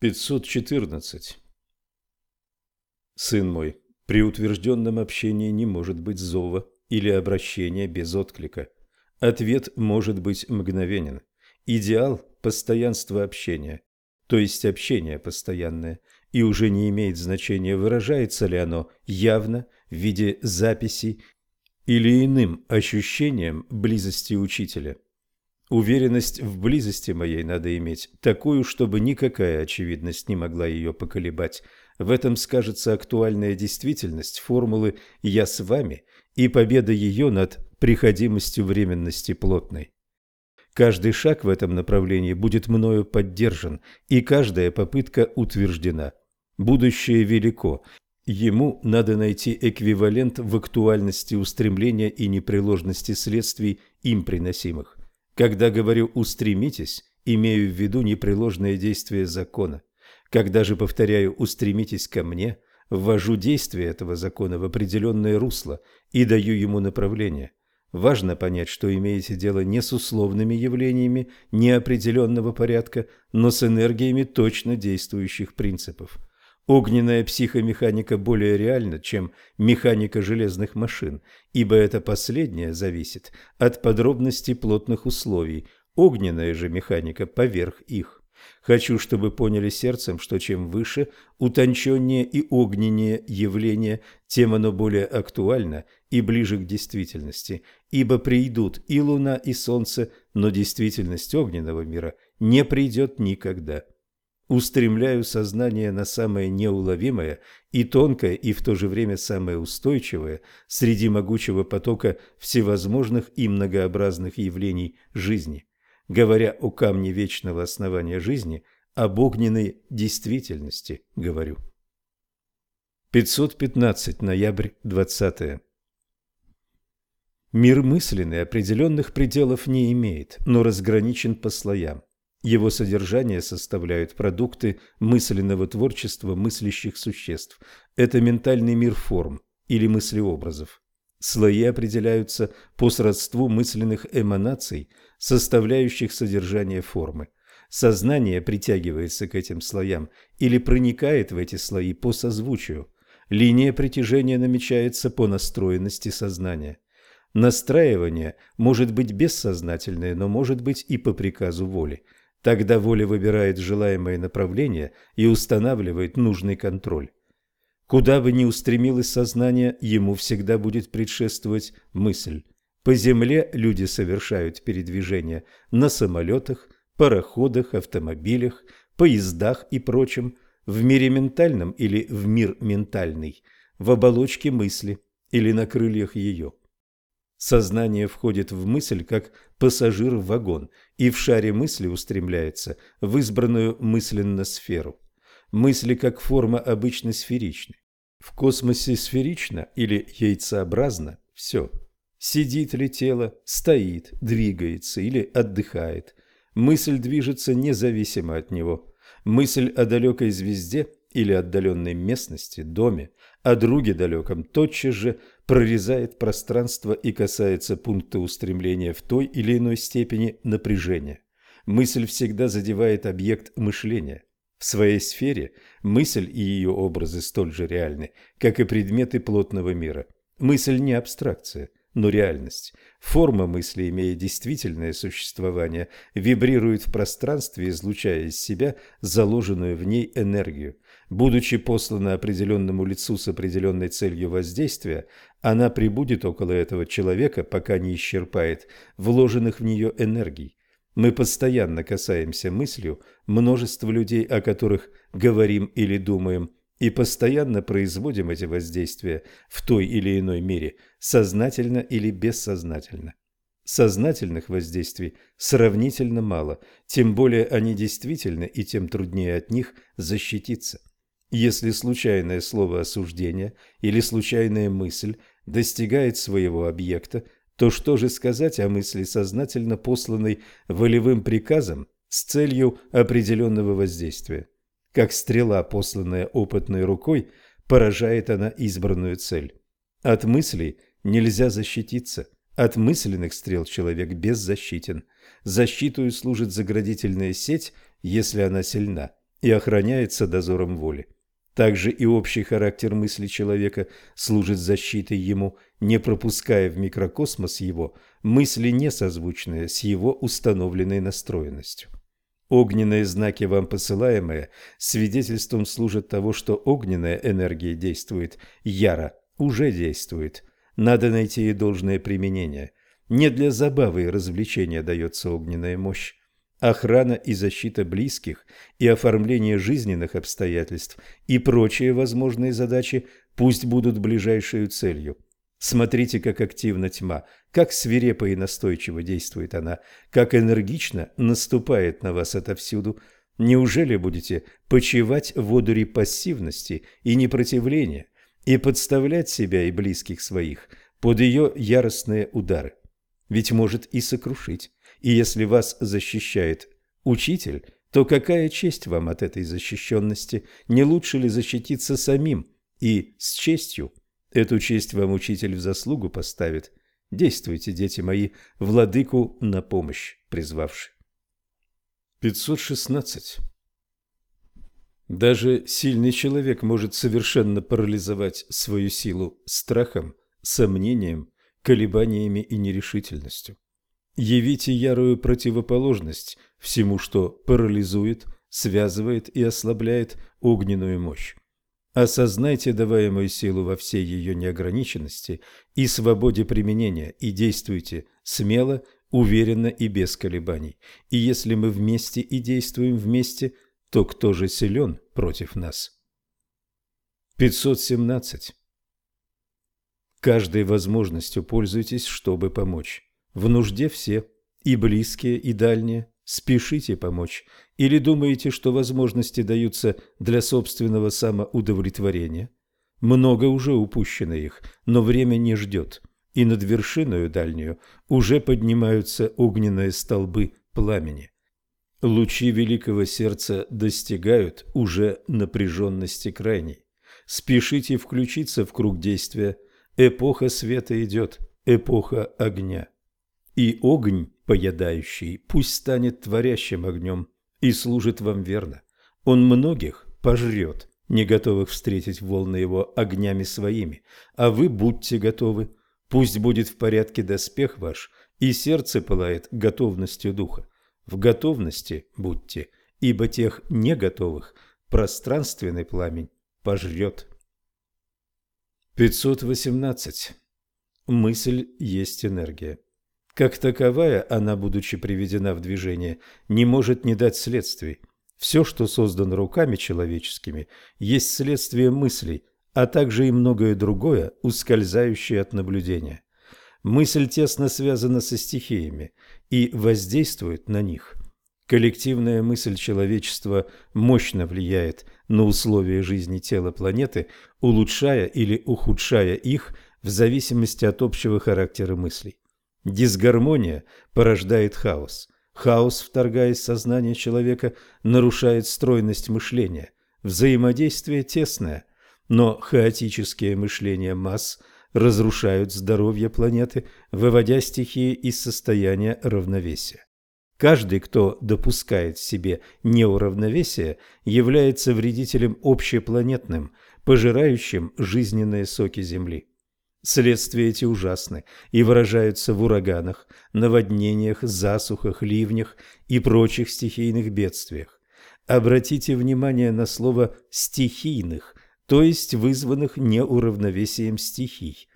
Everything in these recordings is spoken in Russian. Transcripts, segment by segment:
514. Сын мой, при утвержденном общении не может быть зова или обращения без отклика. Ответ может быть мгновенен. Идеал – постоянство общения, то есть общение постоянное, и уже не имеет значения, выражается ли оно явно в виде записей или иным ощущением близости учителя. Уверенность в близости моей надо иметь, такую, чтобы никакая очевидность не могла ее поколебать. В этом скажется актуальная действительность формулы «я с вами» и победа ее над приходимостью временности плотной. Каждый шаг в этом направлении будет мною поддержан, и каждая попытка утверждена. Будущее велико, ему надо найти эквивалент в актуальности устремления и непреложности следствий им приносимых. Когда говорю «устремитесь», имею в виду непреложное действие закона. Когда же повторяю «устремитесь ко мне», ввожу действие этого закона в определенное русло и даю ему направление. Важно понять, что имеете дело не с условными явлениями неопределенного порядка, но с энергиями точно действующих принципов. Огненная психомеханика более реальна, чем механика железных машин, ибо это последнее зависит от подробностей плотных условий, огненная же механика поверх их. Хочу, чтобы поняли сердцем, что чем выше, утонченнее и огненнее явление, тем оно более актуально и ближе к действительности, ибо придут и луна, и солнце, но действительность огненного мира не придет никогда устремляю сознание на самое неуловимое и тонкое, и в то же время самое устойчивое среди могучего потока всевозможных и многообразных явлений жизни, говоря о камне вечного основания жизни, об огненной действительности говорю. 515. Ноябрь 20. Мир мысленный определенных пределов не имеет, но разграничен по слоям. Его содержание составляют продукты мысленного творчества мыслящих существ. Это ментальный мир форм или мыслеобразов. Слои определяются по сродству мысленных эманаций, составляющих содержание формы. Сознание притягивается к этим слоям или проникает в эти слои по созвучию. Линия притяжения намечается по настроенности сознания. Настраивание может быть бессознательное, но может быть и по приказу воли – Тогда воля выбирает желаемое направление и устанавливает нужный контроль. Куда бы ни устремилось сознание, ему всегда будет предшествовать мысль. По земле люди совершают передвижения на самолетах, пароходах, автомобилях, поездах и прочем, в мире ментальном или в мир ментальный, в оболочке мысли или на крыльях ее. Сознание входит в мысль как пассажир в вагон и в шаре мысли устремляется в избранную мысленно сферу. Мысли как форма обычно сферичны. В космосе сферично или яйцеобразно все. Сидит ли тело, стоит, двигается или отдыхает. Мысль движется независимо от него. Мысль о далекой звезде или отдаленной местности, доме, о друге далеком тотчас же прорезает пространство и касается пункта устремления в той или иной степени напряжения. Мысль всегда задевает объект мышления. В своей сфере мысль и ее образы столь же реальны, как и предметы плотного мира. Мысль не абстракция, но реальность. Форма мысли, имея действительное существование, вибрирует в пространстве, излучая из себя заложенную в ней энергию. Будучи послана определенному лицу с определенной целью воздействия, она прибудет около этого человека, пока не исчерпает вложенных в нее энергий. Мы постоянно касаемся мыслью множества людей, о которых говорим или думаем, и постоянно производим эти воздействия в той или иной мере, сознательно или бессознательно. Сознательных воздействий сравнительно мало, тем более они действительны, и тем труднее от них защититься. Если случайное слово осуждения или случайная мысль достигает своего объекта, то что же сказать о мысли, сознательно посланной волевым приказом с целью определенного воздействия? Как стрела, посланная опытной рукой, поражает она избранную цель. От мыслей нельзя защититься. От мысленных стрел человек беззащитен. Защитую служит заградительная сеть, если она сильна и охраняется дозором воли. Также и общий характер мысли человека служит защитой ему, не пропуская в микрокосмос его мысли несозвучные с его установленной настроенностью. Огненные знаки, вам посылаемые, свидетельством служат того, что огненная энергия действует яро, уже действует. Надо найти ей должное применение. Не для забавы и развлечения дается огненная мощь. Охрана и защита близких и оформление жизненных обстоятельств и прочие возможные задачи пусть будут ближайшей целью. Смотрите, как активна тьма, как свирепо и настойчиво действует она, как энергично наступает на вас отовсюду. Неужели будете почивать в одуре пассивности и непротивления и подставлять себя и близких своих под ее яростные удары? Ведь может и сокрушить. И если вас защищает учитель, то какая честь вам от этой защищенности? Не лучше ли защититься самим и с честью? Эту честь вам учитель в заслугу поставит. Действуйте, дети мои, владыку на помощь призвавши. 516. Даже сильный человек может совершенно парализовать свою силу страхом, сомнением, колебаниями и нерешительностью. Явите ярую противоположность всему, что парализует, связывает и ослабляет огненную мощь. Осознайте даваемую силу во всей ее неограниченности и свободе применения и действуйте смело, уверенно и без колебаний. И если мы вместе и действуем вместе, то кто же силен против нас? 517. Каждой возможностью пользуйтесь, чтобы помочь. В нужде все, и близкие, и дальние. Спешите помочь. Или думаете, что возможности даются для собственного самоудовлетворения? Много уже упущено их, но время не ждет, и над вершиною дальнюю уже поднимаются огненные столбы пламени. Лучи великого сердца достигают уже напряженности крайней. Спешите включиться в круг действия. Эпоха света идет, эпоха огня. И огонь поедающий пусть станет творящим огнем и служит вам верно. Он многих пожрет, не готовых встретить волны его огнями своими, а вы будьте готовы. Пусть будет в порядке доспех ваш, и сердце пылает готовностью духа. В готовности будьте, ибо тех не готовых пространственный пламень пожрет. 518. Мысль есть энергия. Как таковая, она, будучи приведена в движение, не может не дать следствий. Все, что создано руками человеческими, есть следствие мыслей, а также и многое другое, ускользающее от наблюдения. Мысль тесно связана со стихиями и воздействует на них. Коллективная мысль человечества мощно влияет на условия жизни тела планеты, улучшая или ухудшая их в зависимости от общего характера мыслей. Дисгармония порождает хаос. Хаос, вторгаясь в сознание человека, нарушает стройность мышления. Взаимодействие тесное, но хаотические мышления масс разрушают здоровье планеты, выводя стихии из состояния равновесия. Каждый, кто допускает в себе неуравновесие, является вредителем общепланетным, пожирающим жизненные соки Земли. Следствия эти ужасны и выражаются в ураганах, наводнениях, засухах, ливнях и прочих стихийных бедствиях. Обратите внимание на слово «стихийных», то есть вызванных неуравновесием стихий.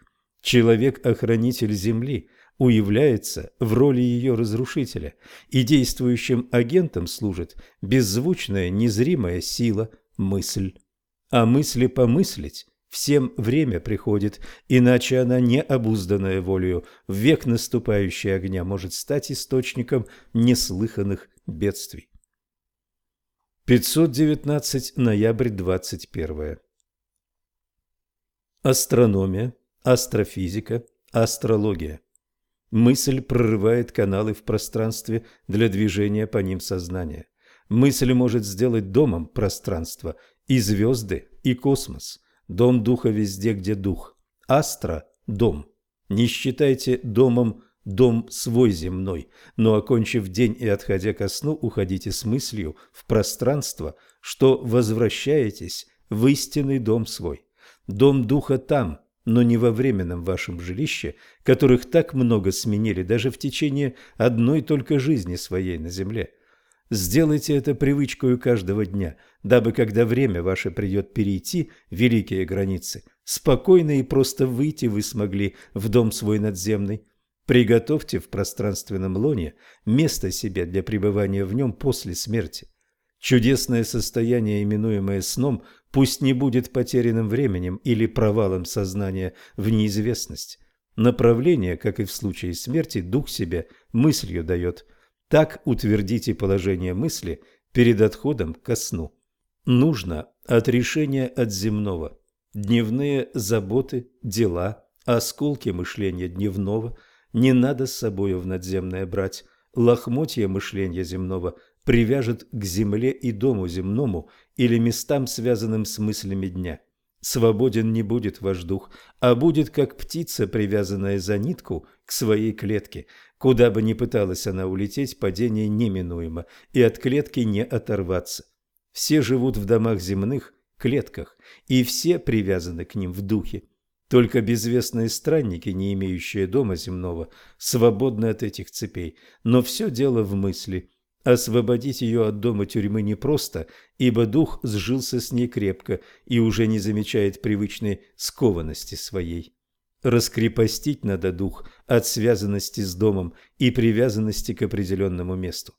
Человек-охранитель Земли уявляется в роли ее разрушителя, и действующим агентом служит беззвучная незримая сила – мысль. А мысли помыслить Всем время приходит, иначе она, необузданная волею, в век наступающий огня может стать источником неслыханных бедствий. 519 ноябрь 21. Астрономия, астрофизика, астрология. Мысль прорывает каналы в пространстве для движения по ним сознания. Мысль может сделать домом пространство и звезды, и космос – Дом духа везде, где дух. Астра – дом. Не считайте домом дом свой земной, но, окончив день и отходя ко сну, уходите с мыслью в пространство, что возвращаетесь в истинный дом свой. Дом духа там, но не во временном вашем жилище, которых так много сменили даже в течение одной только жизни своей на земле. Сделайте это привычкой каждого дня, дабы, когда время ваше придет перейти великие границы, спокойно и просто выйти вы смогли в дом свой надземный. Приготовьте в пространственном лоне место себе для пребывания в нем после смерти. Чудесное состояние, именуемое сном, пусть не будет потерянным временем или провалом сознания в неизвестность. Направление, как и в случае смерти, дух себе мыслью дает. Так утвердите положение мысли перед отходом ко сну. Нужно отрешение от земного. Дневные заботы, дела, осколки мышления дневного не надо с собою в надземное брать. Лохмотья мышления земного привяжет к земле и дому земному или местам, связанным с мыслями дня. Свободен не будет ваш дух, а будет как птица, привязанная за нитку к своей клетке. Куда бы ни пыталась она улететь, падение неминуемо, и от клетки не оторваться. Все живут в домах земных, клетках, и все привязаны к ним в духе. Только безвестные странники, не имеющие дома земного, свободны от этих цепей, но все дело в мысли – Освободить ее от дома тюрьмы непросто, ибо дух сжился с ней крепко и уже не замечает привычной скованности своей. Раскрепостить надо дух от связанности с домом и привязанности к определенному месту.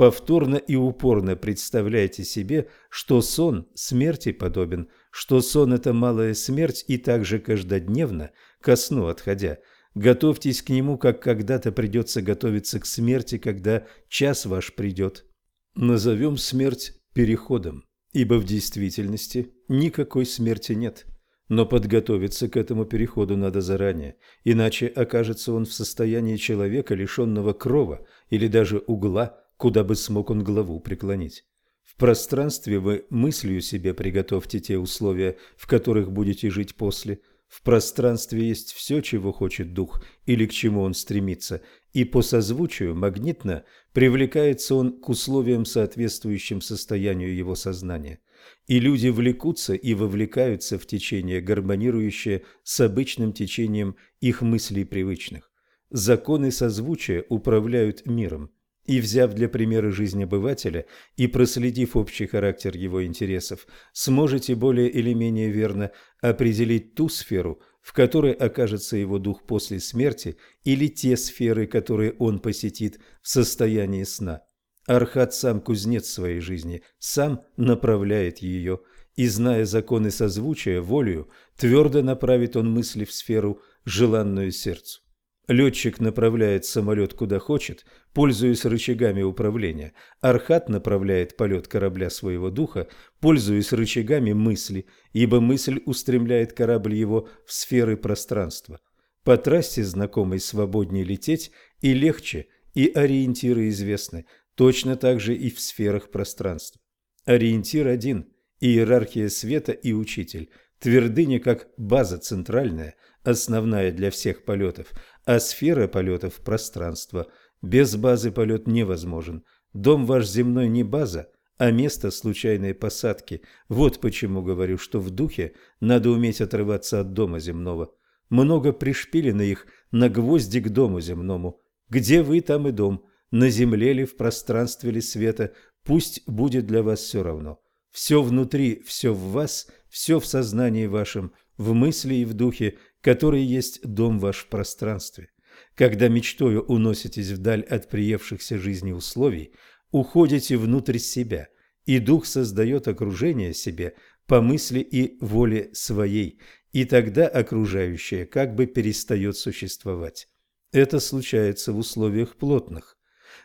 Повторно и упорно представляйте себе, что сон смерти подобен, что сон – это малая смерть, и также каждодневно, ко сну отходя – Готовьтесь к нему, как когда-то придется готовиться к смерти, когда час ваш придет. Назовем смерть переходом, ибо в действительности никакой смерти нет. Но подготовиться к этому переходу надо заранее, иначе окажется он в состоянии человека, лишенного крова или уже угла, куда бы смог он голову преклонить. В пространстве вы мыслью себе приготовьте те условия, в которых будете жить после – в пространстве есть все, чего хочет дух или к чему он стремится, и по созвучию магнитно привлекается он к условиям, соответствующим состоянию его сознания. И люди влекутся и вовлекаются в течение, гармонирующее с обычным течением их мыслей привычных. Законы созвучия управляют миром и, взяв для примера жизнь обывателя и проследив общий характер его интересов, сможете более или менее верно определить ту сферу, в которой окажется его дух после смерти, или те сферы, которые он посетит в состоянии сна. Архат сам кузнец своей жизни, сам направляет ее, и, зная законы созвучия, волею, твердо направит он мысли в сферу, желанную сердцу. Летчик направляет самолет куда хочет, пользуясь рычагами управления. Архат направляет полет корабля своего духа, пользуясь рычагами мысли, ибо мысль устремляет корабль его в сферы пространства. По трассе знакомой свободнее лететь и легче, и ориентиры известны, точно так же и в сферах пространства. Ориентир один – иерархия света и учитель, твердыня как база центральная, основная для всех полетов – а сфера полетов – пространство. Без базы полет невозможен. Дом ваш земной не база, а место случайной посадки. Вот почему говорю, что в духе надо уметь отрываться от дома земного. Много пришпилено их на гвозди к дому земному. Где вы, там и дом. На земле ли, в пространстве ли света, пусть будет для вас все равно. Все внутри, все в вас, все в сознании вашем, в мысли и в духе – который есть дом ваш в пространстве. Когда мечтою уноситесь вдаль от приевшихся жизни условий, уходите внутрь себя, и дух создает окружение себе по мысли и воле своей, и тогда окружающее как бы перестает существовать. Это случается в условиях плотных.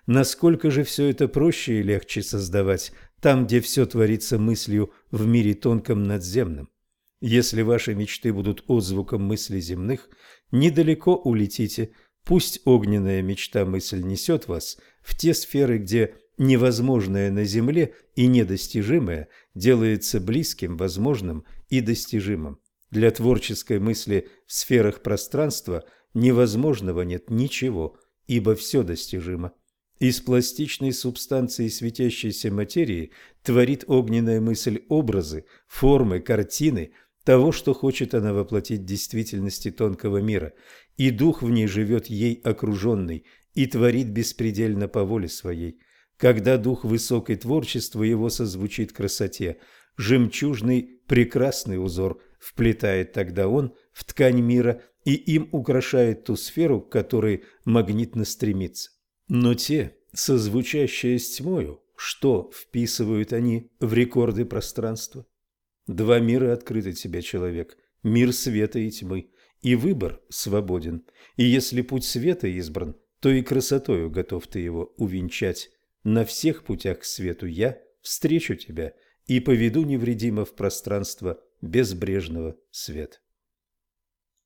Насколько же все это проще и легче создавать там, где все творится мыслью в мире тонком надземном. Если ваши мечты будут отзвуком мыслей земных, недалеко улетите. Пусть огненная мечта-мысль несет вас в те сферы, где невозможное на земле и недостижимое делается близким, возможным и достижимым. Для творческой мысли в сферах пространства невозможного нет ничего, ибо все достижимо. Из пластичной субстанции светящейся материи творит огненная мысль образы, формы, картины того, что хочет она воплотить в действительности тонкого мира, и дух в ней живет ей окруженный и творит беспредельно по воле своей. Когда дух высокой творчества его созвучит красоте, жемчужный прекрасный узор вплетает тогда он в ткань мира и им украшает ту сферу, к которой магнитно стремится. Но те, созвучащие с тьмою, что вписывают они в рекорды пространства? Два мира открыты тебе, человек, мир света и тьмы, и выбор свободен. И если путь света избран, то и красотою готов ты его увенчать. На всех путях к свету я встречу тебя и поведу невредимо в пространство безбрежного света.